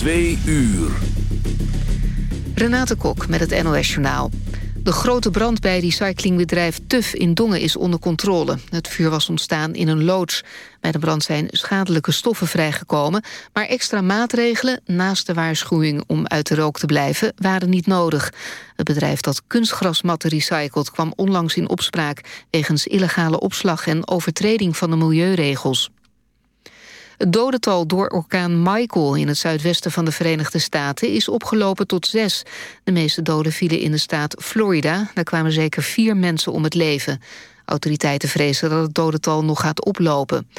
Twee uur. Renate Kok met het NOS Journaal. De grote brand bij recyclingbedrijf TUF in Dongen is onder controle. Het vuur was ontstaan in een loods. Bij de brand zijn schadelijke stoffen vrijgekomen... maar extra maatregelen, naast de waarschuwing om uit de rook te blijven... waren niet nodig. Het bedrijf dat kunstgrasmatten recycelt... kwam onlangs in opspraak wegens illegale opslag... en overtreding van de milieuregels. Het dodental door orkaan Michael in het zuidwesten van de Verenigde Staten is opgelopen tot zes. De meeste doden vielen in de staat Florida. Daar kwamen zeker vier mensen om het leven. Autoriteiten vrezen dat het dodental nog gaat oplopen.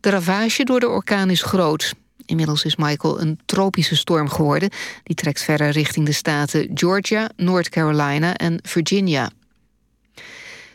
De ravage door de orkaan is groot. Inmiddels is Michael een tropische storm geworden. Die trekt verder richting de staten Georgia, North Carolina en Virginia.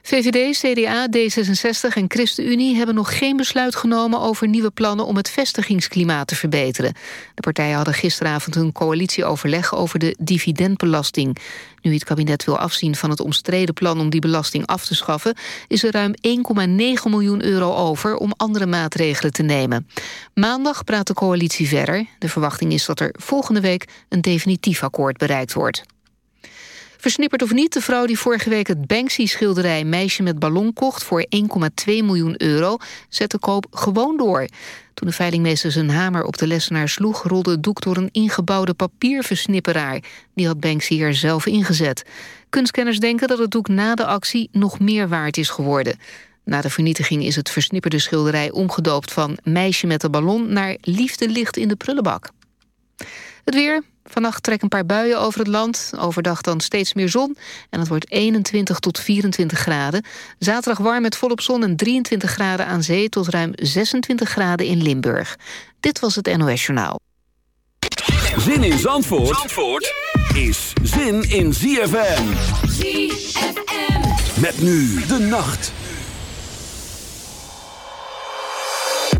VVD, CDA, D66 en ChristenUnie hebben nog geen besluit genomen over nieuwe plannen om het vestigingsklimaat te verbeteren. De partijen hadden gisteravond een coalitieoverleg over de dividendbelasting. Nu het kabinet wil afzien van het omstreden plan om die belasting af te schaffen, is er ruim 1,9 miljoen euro over om andere maatregelen te nemen. Maandag praat de coalitie verder. De verwachting is dat er volgende week een definitief akkoord bereikt wordt. Versnipperd of niet, de vrouw die vorige week het Banksy-schilderij... Meisje met ballon kocht voor 1,2 miljoen euro... zet de koop gewoon door. Toen de veilingmeester zijn hamer op de lessenaar sloeg... rolde het doek door een ingebouwde papierversnipperaar. Die had Banksy er zelf ingezet. Kunstkenners denken dat het doek na de actie nog meer waard is geworden. Na de vernietiging is het versnipperde schilderij omgedoopt van Meisje met de ballon... naar Liefde ligt in de prullenbak. Het weer, Vannacht trekken een paar buien over het land. Overdag dan steeds meer zon. En het wordt 21 tot 24 graden. Zaterdag warm met volop zon en 23 graden aan zee... tot ruim 26 graden in Limburg. Dit was het NOS Journaal. Zin in Zandvoort, Zandvoort is zin in ZFM. ZFM. Met nu de nacht.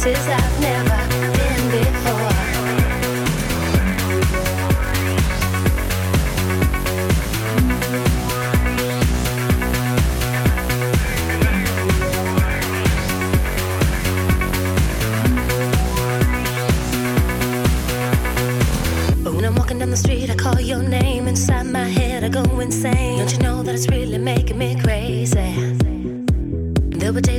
Places I've never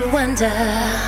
to wonder.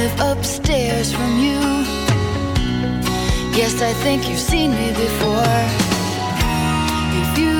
drive upstairs from you. Yes, I think you've seen me before. If you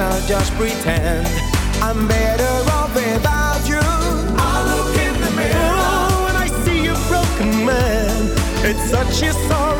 I'll just pretend I'm better off without you. I look in the mirror oh, when I see a broken man. It's such a sorrow.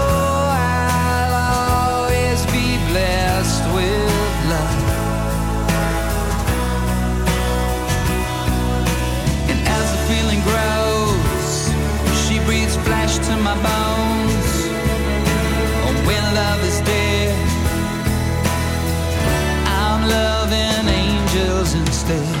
verte.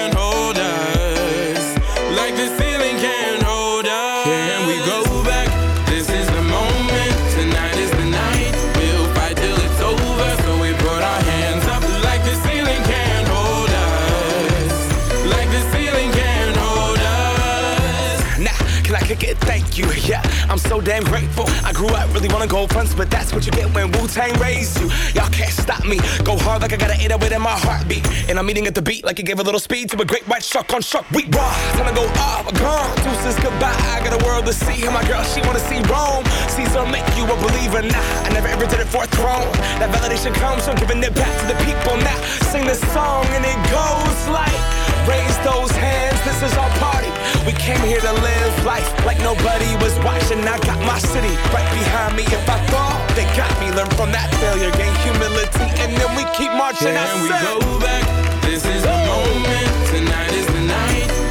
it? Thank you. Yeah, I'm so damn grateful. I grew up really wanna go fronts, but that's what you get when Wu Tang raised you. Y'all can't stop me. Go hard like I gotta an 808 in my heartbeat. And I'm eating at the beat like it gave a little speed to a great white shark on shark. We raw. Time to go off, gone. Deuces goodbye. I got a world to see. And my girl, she wanna see Rome. Caesar make you a believer. Nah, I never ever did it for a throne. That validation comes from giving it back to the people. Now sing this song and it goes like. Raise those hands, this is our party. We came here to live life like nobody was watching. I got my city right behind me. If I fall, they got me. Learn from that failure, gain humility, and then we keep marching. Can we go back? This is the moment. Tonight is the night.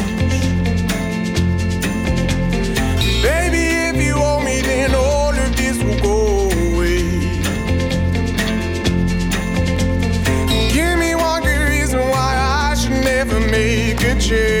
Make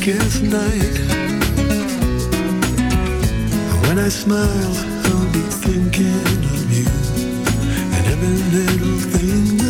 darkest night. When I smile, I'll be thinking of you and every little thing.